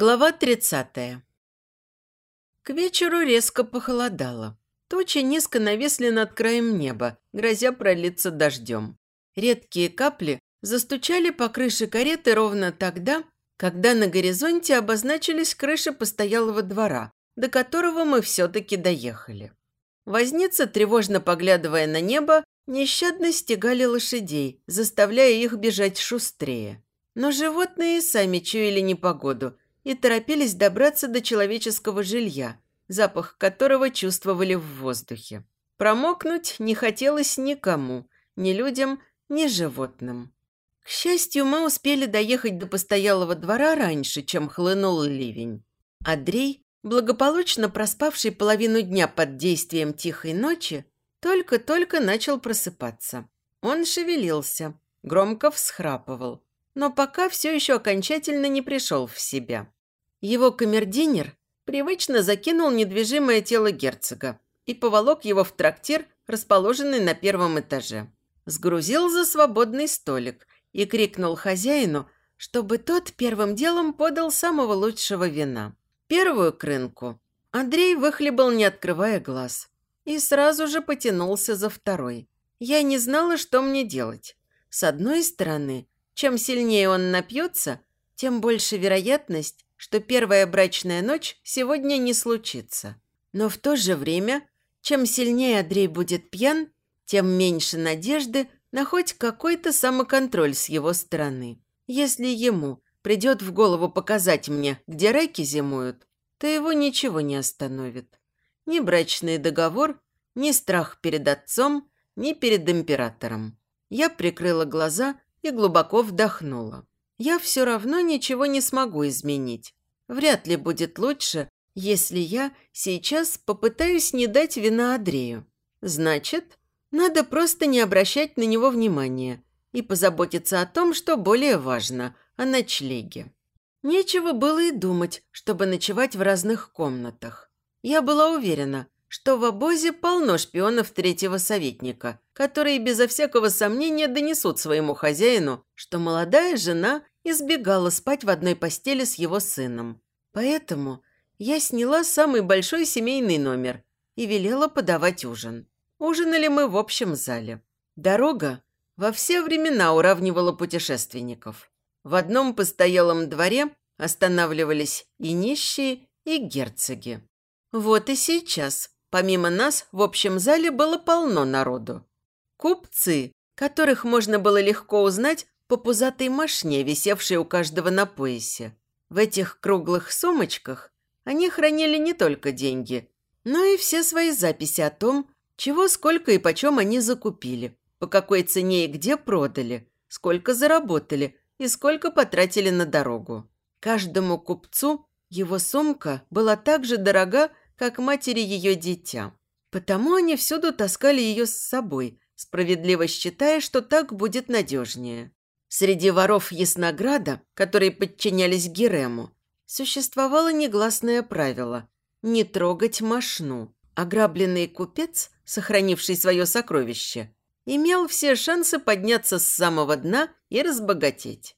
Глава 30. К вечеру резко похолодало. Тучи низко нависли над краем неба, грозя пролиться дождем. Редкие капли застучали по крыше кареты ровно тогда, когда на горизонте обозначились крыши постоялого двора, до которого мы все-таки доехали. Возница, тревожно поглядывая на небо, нещадно стегали лошадей, заставляя их бежать шустрее. Но животные сами чуяли непогоду – и торопились добраться до человеческого жилья, запах которого чувствовали в воздухе. Промокнуть не хотелось никому, ни людям, ни животным. К счастью, мы успели доехать до постоялого двора раньше, чем хлынул ливень. Андрей, благополучно проспавший половину дня под действием тихой ночи, только-только начал просыпаться. Он шевелился, громко всхрапывал, но пока все еще окончательно не пришел в себя. Его камердинер привычно закинул недвижимое тело герцога и поволок его в трактир, расположенный на первом этаже. Сгрузил за свободный столик и крикнул хозяину, чтобы тот первым делом подал самого лучшего вина. Первую крынку Андрей выхлебал, не открывая глаз, и сразу же потянулся за второй. Я не знала, что мне делать. С одной стороны, чем сильнее он напьется, тем больше вероятность, что первая брачная ночь сегодня не случится. Но в то же время, чем сильнее Андрей будет пьян, тем меньше надежды на хоть какой-то самоконтроль с его стороны. Если ему придет в голову показать мне, где раки зимуют, то его ничего не остановит. Ни брачный договор, ни страх перед отцом, ни перед императором. Я прикрыла глаза и глубоко вдохнула я все равно ничего не смогу изменить. Вряд ли будет лучше, если я сейчас попытаюсь не дать вина Андрею. Значит, надо просто не обращать на него внимания и позаботиться о том, что более важно – о ночлеге. Нечего было и думать, чтобы ночевать в разных комнатах. Я была уверена, что в обозе полно шпионов третьего советника, которые безо всякого сомнения донесут своему хозяину, что молодая жена избегала спать в одной постели с его сыном. Поэтому я сняла самый большой семейный номер и велела подавать ужин. Ужинали мы в общем зале. Дорога во все времена уравнивала путешественников. В одном постоялом дворе останавливались и нищие, и герцоги. Вот и сейчас, помимо нас, в общем зале было полно народу. Купцы, которых можно было легко узнать по пузатой мошне, висевшей у каждого на поясе. В этих круглых сумочках они хранили не только деньги, но и все свои записи о том, чего, сколько и почем они закупили, по какой цене и где продали, сколько заработали и сколько потратили на дорогу. Каждому купцу его сумка была так же дорога, как матери ее дитя. Потому они всюду таскали ее с собой, справедливо считая, что так будет надежнее. Среди воров Яснограда, которые подчинялись Герему, существовало негласное правило – не трогать мошну. Ограбленный купец, сохранивший свое сокровище, имел все шансы подняться с самого дна и разбогатеть.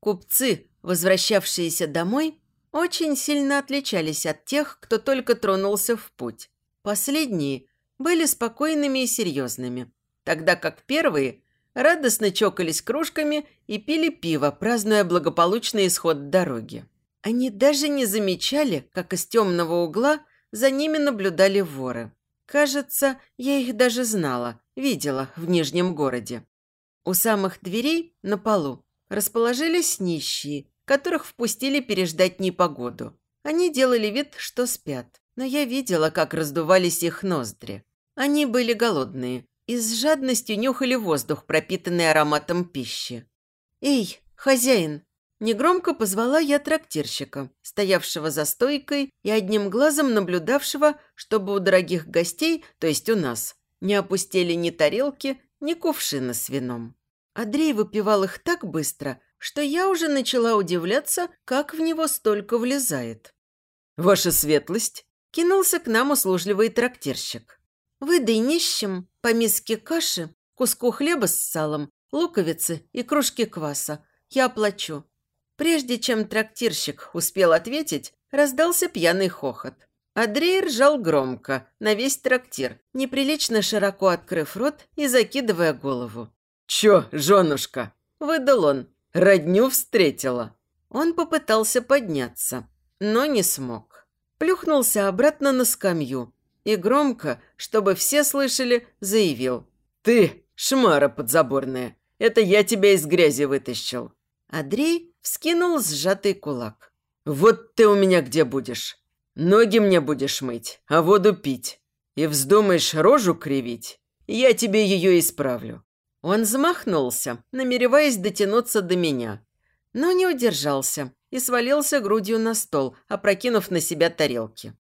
Купцы, возвращавшиеся домой, очень сильно отличались от тех, кто только тронулся в путь. Последние были спокойными и серьезными, тогда как первые – радостно чокались кружками и пили пиво, празднуя благополучный исход дороги. Они даже не замечали, как из темного угла за ними наблюдали воры. Кажется, я их даже знала, видела в Нижнем городе. У самых дверей на полу расположились нищие, которых впустили переждать непогоду. Они делали вид, что спят, но я видела, как раздувались их ноздри. Они были голодные, и с жадностью нюхали воздух, пропитанный ароматом пищи. «Эй, хозяин!» Негромко позвала я трактирщика, стоявшего за стойкой и одним глазом наблюдавшего, чтобы у дорогих гостей, то есть у нас, не опустили ни тарелки, ни кувшины с вином. Андрей выпивал их так быстро, что я уже начала удивляться, как в него столько влезает. «Ваша светлость!» – кинулся к нам услужливый трактирщик. Выдай нищим по миске каши, куску хлеба с салом, луковицы и кружки кваса. Я оплачу». Прежде чем трактирщик успел ответить, раздался пьяный хохот. Андрей ржал громко, на весь трактир, неприлично широко открыв рот и закидывая голову. «Чё, женушка?» – выдал он. «Родню встретила». Он попытался подняться, но не смог. Плюхнулся обратно на скамью и громко, чтобы все слышали, заявил. «Ты, шмара подзаборная, это я тебя из грязи вытащил». Андрей вскинул сжатый кулак. «Вот ты у меня где будешь? Ноги мне будешь мыть, а воду пить. И вздумаешь рожу кривить, я тебе ее исправлю». Он замахнулся, намереваясь дотянуться до меня, но не удержался и свалился грудью на стол, опрокинув на себя тарелки.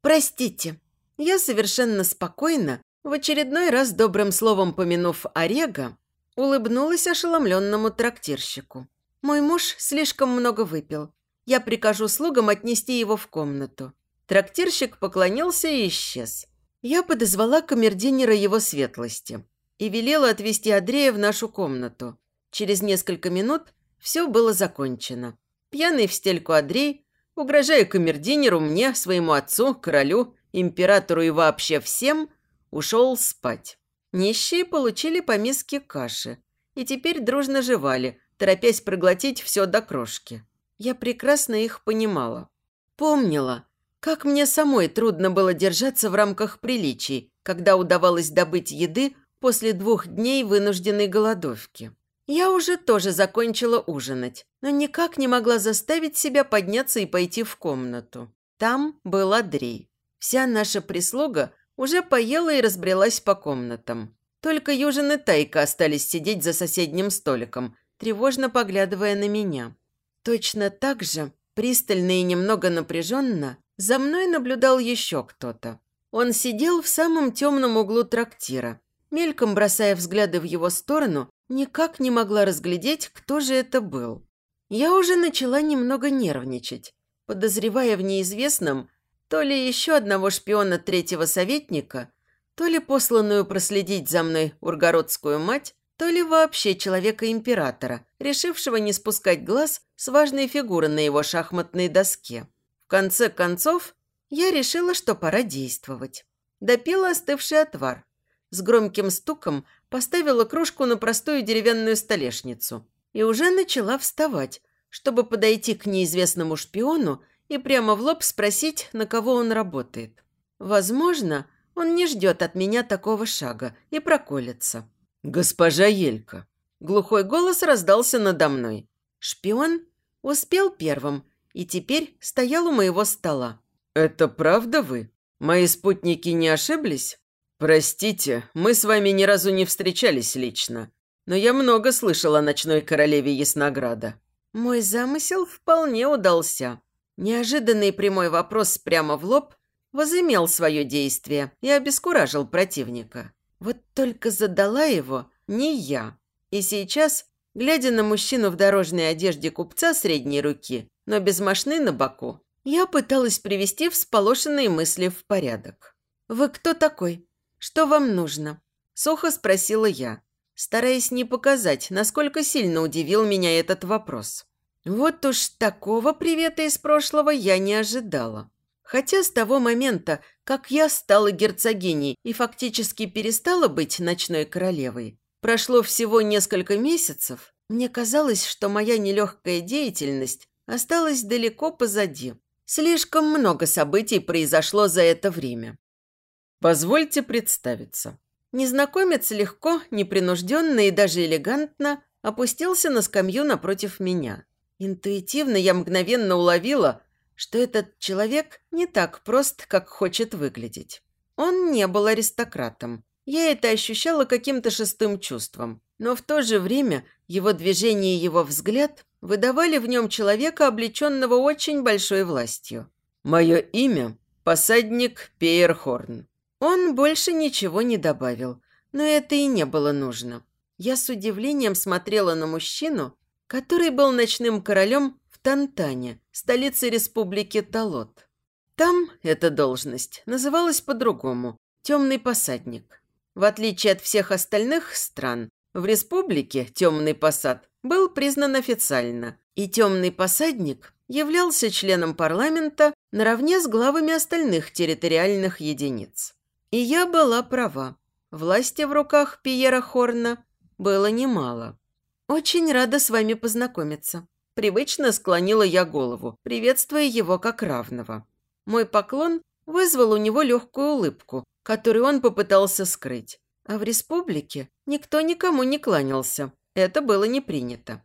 «Простите». Я совершенно спокойно, в очередной раз добрым словом помянув Орега, улыбнулась ошеломленному трактирщику. «Мой муж слишком много выпил. Я прикажу слугам отнести его в комнату». Трактирщик поклонился и исчез. Я подозвала камердинера его светлости и велела отвезти Андрея в нашу комнату. Через несколько минут все было закончено. Пьяный в стельку Андрей, угрожая камердинеру, мне, своему отцу, королю, императору и вообще всем, ушел спать. Нищие получили по миске каши и теперь дружно жевали, торопясь проглотить все до крошки. Я прекрасно их понимала. Помнила, как мне самой трудно было держаться в рамках приличий, когда удавалось добыть еды после двух дней вынужденной голодовки. Я уже тоже закончила ужинать, но никак не могла заставить себя подняться и пойти в комнату. Там был Андрей. Вся наша прислуга уже поела и разбрелась по комнатам. Только Южин и Тайка остались сидеть за соседним столиком, тревожно поглядывая на меня. Точно так же, пристально и немного напряженно, за мной наблюдал еще кто-то. Он сидел в самом темном углу трактира, мельком бросая взгляды в его сторону Никак не могла разглядеть, кто же это был. Я уже начала немного нервничать, подозревая в неизвестном то ли еще одного шпиона третьего советника, то ли посланную проследить за мной ургородскую мать, то ли вообще человека-императора, решившего не спускать глаз с важной фигуры на его шахматной доске. В конце концов, я решила, что пора действовать. Допила остывший отвар. С громким стуком поставила кружку на простую деревянную столешницу и уже начала вставать, чтобы подойти к неизвестному шпиону и прямо в лоб спросить, на кого он работает. Возможно, он не ждет от меня такого шага и проколется. «Госпожа Елька!» Глухой голос раздался надо мной. Шпион успел первым и теперь стоял у моего стола. «Это правда вы? Мои спутники не ошиблись?» «Простите, мы с вами ни разу не встречались лично, но я много слышал о ночной королеве Яснограда». Мой замысел вполне удался. Неожиданный прямой вопрос прямо в лоб возымел свое действие и обескуражил противника. Вот только задала его не я. И сейчас, глядя на мужчину в дорожной одежде купца средней руки, но без мошны на боку, я пыталась привести всполошенные мысли в порядок. «Вы кто такой?» «Что вам нужно?» – сухо спросила я, стараясь не показать, насколько сильно удивил меня этот вопрос. Вот уж такого привета из прошлого я не ожидала. Хотя с того момента, как я стала герцогиней и фактически перестала быть ночной королевой, прошло всего несколько месяцев, мне казалось, что моя нелегкая деятельность осталась далеко позади. Слишком много событий произошло за это время. Позвольте представиться». Незнакомец легко, непринужденно и даже элегантно опустился на скамью напротив меня. Интуитивно я мгновенно уловила, что этот человек не так прост, как хочет выглядеть. Он не был аристократом. Я это ощущала каким-то шестым чувством. Но в то же время его движение и его взгляд выдавали в нем человека, облеченного очень большой властью. «Мое имя – посадник Пейерхорн. Он больше ничего не добавил, но это и не было нужно. Я с удивлением смотрела на мужчину, который был ночным королем в Тантане, столице республики Талот. Там эта должность называлась по-другому – темный посадник. В отличие от всех остальных стран, В республике Темный Посад был признан официально, и Темный Посадник являлся членом парламента наравне с главами остальных территориальных единиц. И я была права. Власти в руках Пьера Хорна было немало. «Очень рада с вами познакомиться». Привычно склонила я голову, приветствуя его как равного. Мой поклон вызвал у него легкую улыбку, которую он попытался скрыть. А в республике никто никому не кланялся. Это было не принято.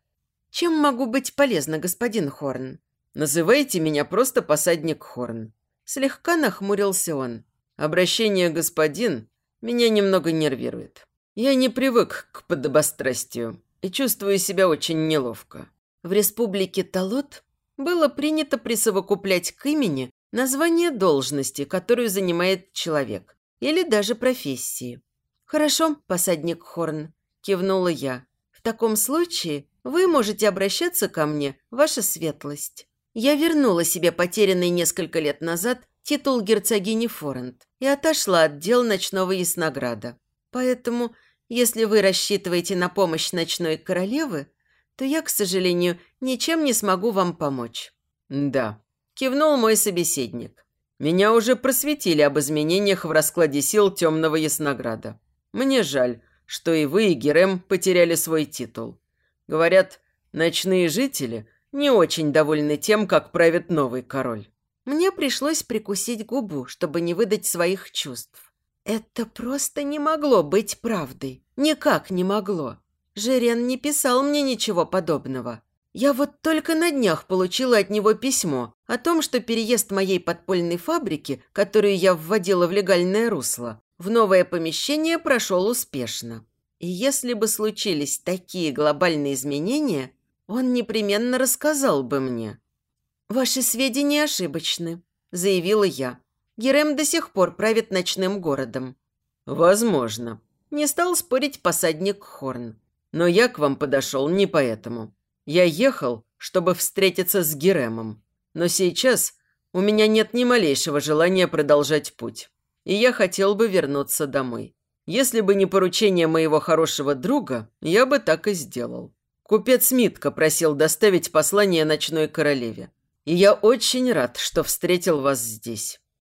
«Чем могу быть полезна, господин Хорн?» «Называйте меня просто посадник Хорн». Слегка нахмурился он. «Обращение «господин» меня немного нервирует. Я не привык к подобострастию и чувствую себя очень неловко». В республике Талот было принято присовокуплять к имени название должности, которую занимает человек, или даже профессии. «Хорошо, посадник Хорн», – кивнула я. «В таком случае вы можете обращаться ко мне, ваша светлость». Я вернула себе потерянный несколько лет назад титул герцогини Форент и отошла от дел ночного яснограда. Поэтому, если вы рассчитываете на помощь ночной королевы, то я, к сожалению, ничем не смогу вам помочь». «Да», – кивнул мой собеседник. «Меня уже просветили об изменениях в раскладе сил Темного Яснограда. Мне жаль, что и вы, и Герем потеряли свой титул. Говорят, ночные жители не очень довольны тем, как правит новый король. Мне пришлось прикусить губу, чтобы не выдать своих чувств. Это просто не могло быть правдой. Никак не могло. Жерен не писал мне ничего подобного. Я вот только на днях получила от него письмо о том, что переезд моей подпольной фабрики, которую я вводила в легальное русло, в новое помещение прошел успешно. И если бы случились такие глобальные изменения, он непременно рассказал бы мне. «Ваши сведения ошибочны», – заявила я. Герем до сих пор правит ночным городом. «Возможно», – не стал спорить посадник Хорн. «Но я к вам подошел не поэтому. Я ехал, чтобы встретиться с Геремом. Но сейчас у меня нет ни малейшего желания продолжать путь. И я хотел бы вернуться домой. Если бы не поручение моего хорошего друга, я бы так и сделал. Купец Митка просил доставить послание ночной королеве. И я очень рад, что встретил вас здесь.